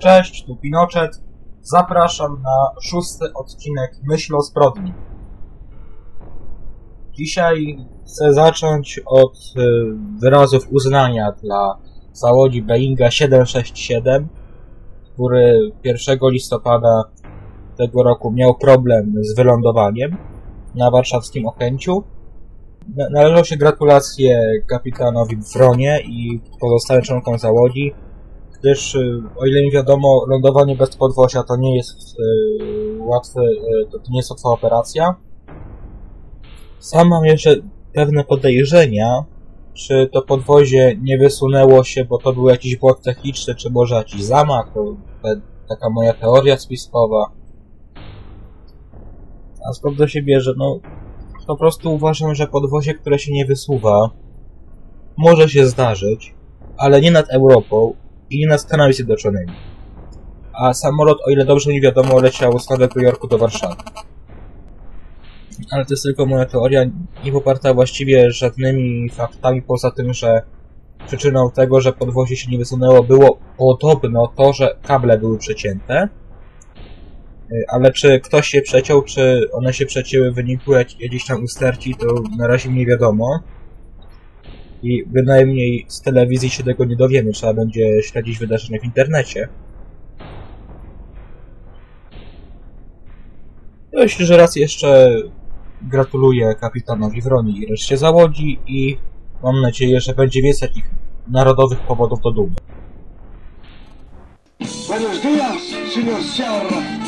Cześć, tu Pinochet. Zapraszam na szósty odcinek Myśl o zbrodni. Dzisiaj chcę zacząć od y, wyrazów uznania dla załodzi Boeinga 767, który 1 listopada tego roku miał problem z wylądowaniem na warszawskim Okęciu. Na- Należą się gratulacje kapitanowi Wronie i pozostałym członkom załodzi, gdyż y, o ile mi wiadomo, lądowanie bez podwozia to nie jest y, łatwy, y, to nie jest łatwa operacja. Sam mam jeszcze pewne podejrzenia, czy to podwozie nie wysunęło się, bo to był jakiś błąd techniczny, czy może jakiś zamach, to taka moja teoria spiskowa. A skąd to się bierze? No, po prostu uważam, że podwozie, które się nie wysuwa, może się zdarzyć, ale nie nad Europą i nie Stanami Zjednoczonymi. A samolot, o ile dobrze mi wiadomo, leciał z Nowego Jorku do Warszawy. Ale to jest tylko moja teoria, nie poparta właściwie żadnymi faktami, poza tym, że przyczyną tego, że podwozie się nie wysunęło, było podobno to, że kable były przecięte. Ale czy ktoś się przeciął, czy one się przecięły w wyniku jak- jakiejś tam usterci, to na razie nie wiadomo. I bynajmniej z telewizji się tego nie dowiemy, trzeba będzie śledzić wydarzenia w internecie. Myślę, że raz jeszcze gratuluję kapitanowi Wroni i reszcie załodzi i mam nadzieję, że będzie więcej takich narodowych powodów do dumy. Buenos días, señor Sierra.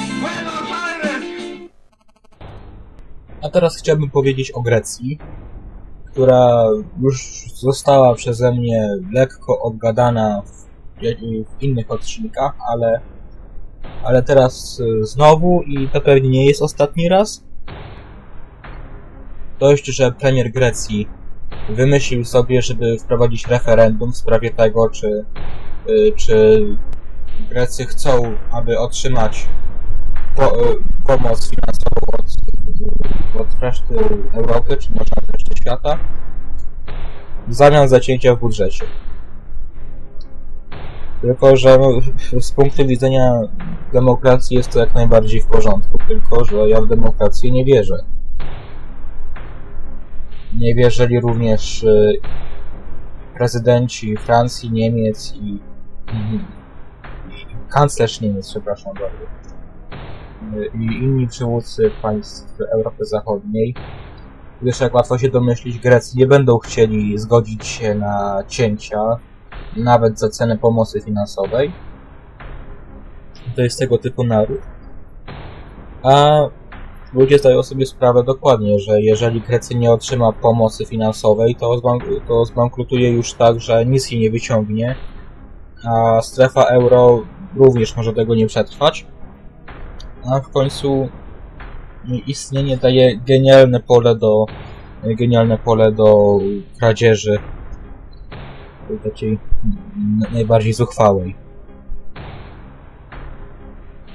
A teraz chciałbym powiedzieć o Grecji, która już została przeze mnie lekko obgadana w, w innych odcinkach, ale, ale teraz y, znowu i to pewnie nie jest ostatni raz. Dość, że premier Grecji wymyślił sobie, żeby wprowadzić referendum w sprawie tego, czy, y, czy Grecy chcą, aby otrzymać po, y, pomoc finansową od, od reszty Europy, czy może świata, w zamian w budżecie. Tylko, że z punktu widzenia demokracji jest to jak najbardziej w porządku, tylko, że ja w demokrację nie wierzę. Nie wierzyli również y, prezydenci Francji, Niemiec i, i, i kanclerz Niemiec, przepraszam bardzo i inni przywódcy państw Europy Zachodniej, gdyż jak łatwo się domyślić, Grecy nie będą chcieli zgodzić się na cięcia, nawet za cenę pomocy finansowej. To jest tego typu naród. A ludzie zdają sobie sprawę dokładnie, że jeżeli Grecja nie otrzyma pomocy finansowej, to, zbank- to zbankrutuje już tak, że nic jej nie wyciągnie, a strefa euro również może tego nie przetrwać a w końcu istnienie daje genialne pole do genialne pole do kradzieży takiej najbardziej zuchwałej.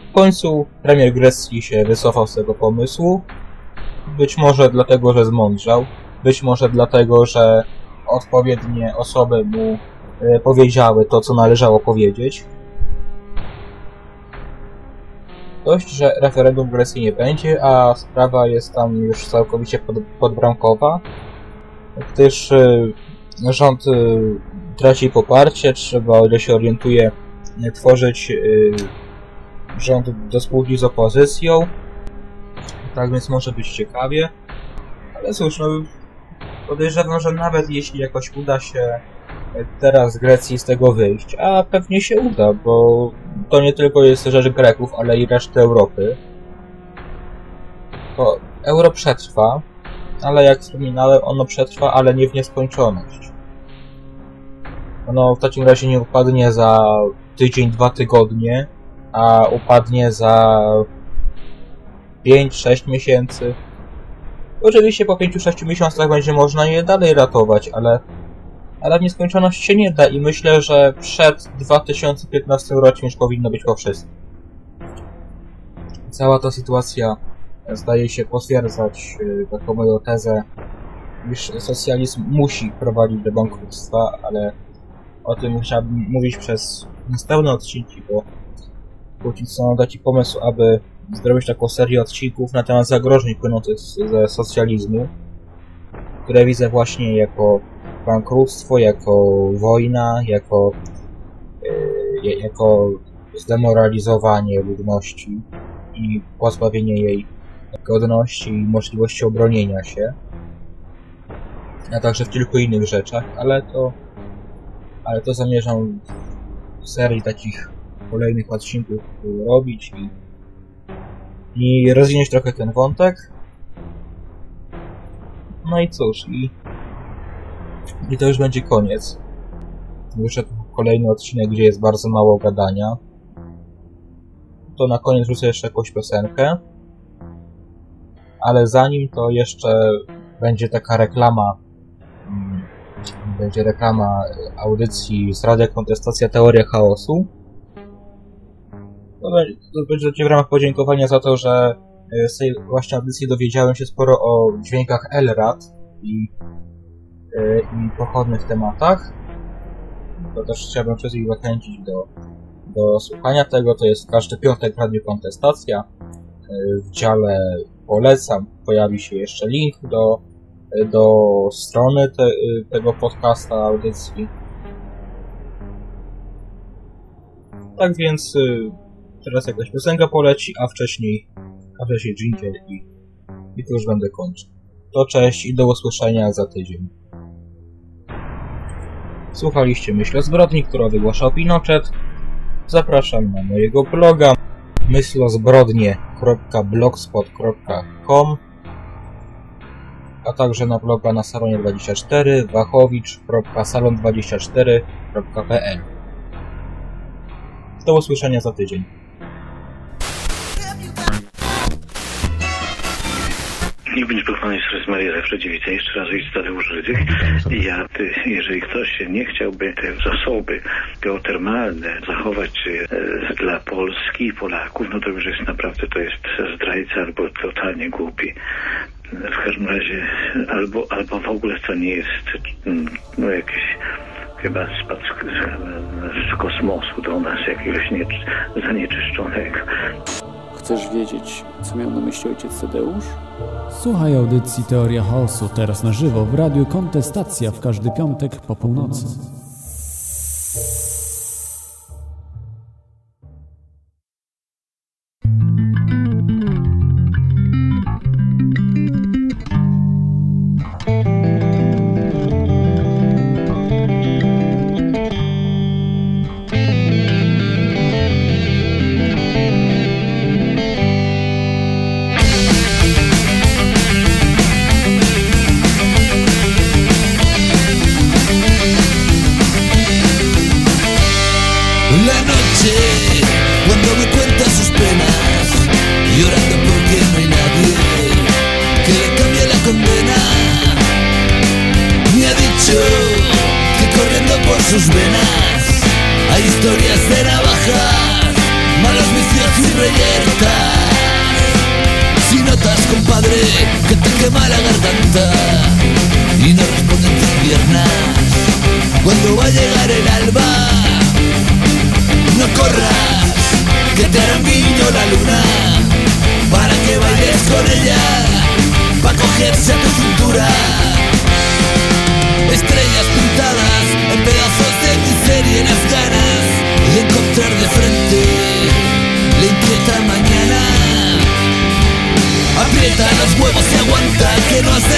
W końcu premier Grecji się wycofał z tego pomysłu. Być może dlatego, że zmądrzał. Być może dlatego, że odpowiednie osoby mu e, powiedziały to, co należało powiedzieć. Dość, że referendum w Grecji nie będzie, a sprawa jest tam już całkowicie pod, podbramkowa, gdyż y, rząd y, traci poparcie, trzeba, o ile się orientuje, y, tworzyć rząd do spółki z opozycją. Tak więc może być ciekawie. Ale cóż, no, podejrzewam, że nawet jeśli jakoś uda się teraz Grecji z tego wyjść, a pewnie się uda, bo to nie tylko jest rzecz Greków, ale i reszty Europy. To euro przetrwa, ale jak wspominałem, ono przetrwa, ale nie w nieskończoność. Ono w takim razie nie upadnie za tydzień, dwa tygodnie, a upadnie za 5-6 miesięcy. Oczywiście po 5-6 miesiącach będzie można je dalej ratować, ale ale w nieskończoność się nie da i myślę, że przed 2015 rokiem już powinno być po wszystkim. Cała ta sytuacja zdaje się potwierdzać y, taką moją tezę, iż socjalizm musi prowadzić do bankructwa, ale o tym chciałbym mówić przez następne odcinki, bo póki co dać pomysł, aby zrobić taką serię odcinków na temat zagrożeń płynących ze socjalizmu, które widzę właśnie jako bankructwo, jako wojna, jako, yy, jako zdemoralizowanie ludności i pozbawienie jej godności i możliwości obronienia się, a także w kilku innych rzeczach, ale to, ale to zamierzam w serii takich kolejnych odcinków robić i, i rozwinąć trochę ten wątek. No i cóż, i, i to już będzie koniec. Wyszedł kolejny odcinek, gdzie jest bardzo mało gadania. To na koniec rzucę jeszcze jakąś piosenkę. Ale zanim to jeszcze będzie taka reklama, mm, będzie reklama audycji z Radia Kontestacja Teoria Chaosu. To będzie w ramach podziękowania za to, że e, z tej właśnie audycji dowiedziałem się sporo o dźwiękach LRAD i, i pochodnych tematach. To też chciałbym wszystkich zachęcić do, do słuchania tego. To jest każdy piątek Radio Kontestacja. E, W dziale polecam pojawi się jeszcze link do, do strony te, tego podcasta, audycji. Tak więc y, teraz jakaś piosenka poleci, a wcześniej, a wcześniej dżingiel i, i tu już będę kończył. To cześć i do usłyszenia za tydzień. Słuchaliście Myśl o Zbrodni, która wygłaszał Pinochet. Zapraszam na mojego bloga myślozbrodnie.blogspot.com a także na bloga na salonie24 wachowicz.salon24.pl Do usłyszenia za tydzień. Niech będzie Jezus Maria zawsze dziewica. Jeszcze raz ojciec Tadeusz Rydzyk. I ja, ty, jeżeli ktoś nie chciałby te zasoby geotermalne zachować e, dla Polski i Polaków, no to już jest naprawdę, to jest zdrajca albo totalnie głupi. W każdym razie, albo, albo w ogóle to nie jest mm, no jakieś chyba spadł z, z kosmosu do nas jakiegoś nie, zanieczyszczonego. Chcesz wiedzieć, co miał na myśli ojciec Tadeusz? Słuchaj audycji Teoria Chaosu teraz na żywo w Radiu Kontestacja w każdy piątek po północy. Cuando va a llegar el alba. No corras, que te la luna. Para que bailes con ella Pa' cogerse a tu cintura. Estrellas pintadas en pedazos de miseria y las ganas De encontrar de frente. La inquieta mañana. Aprieta los huevos y aguanta Que no has de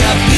up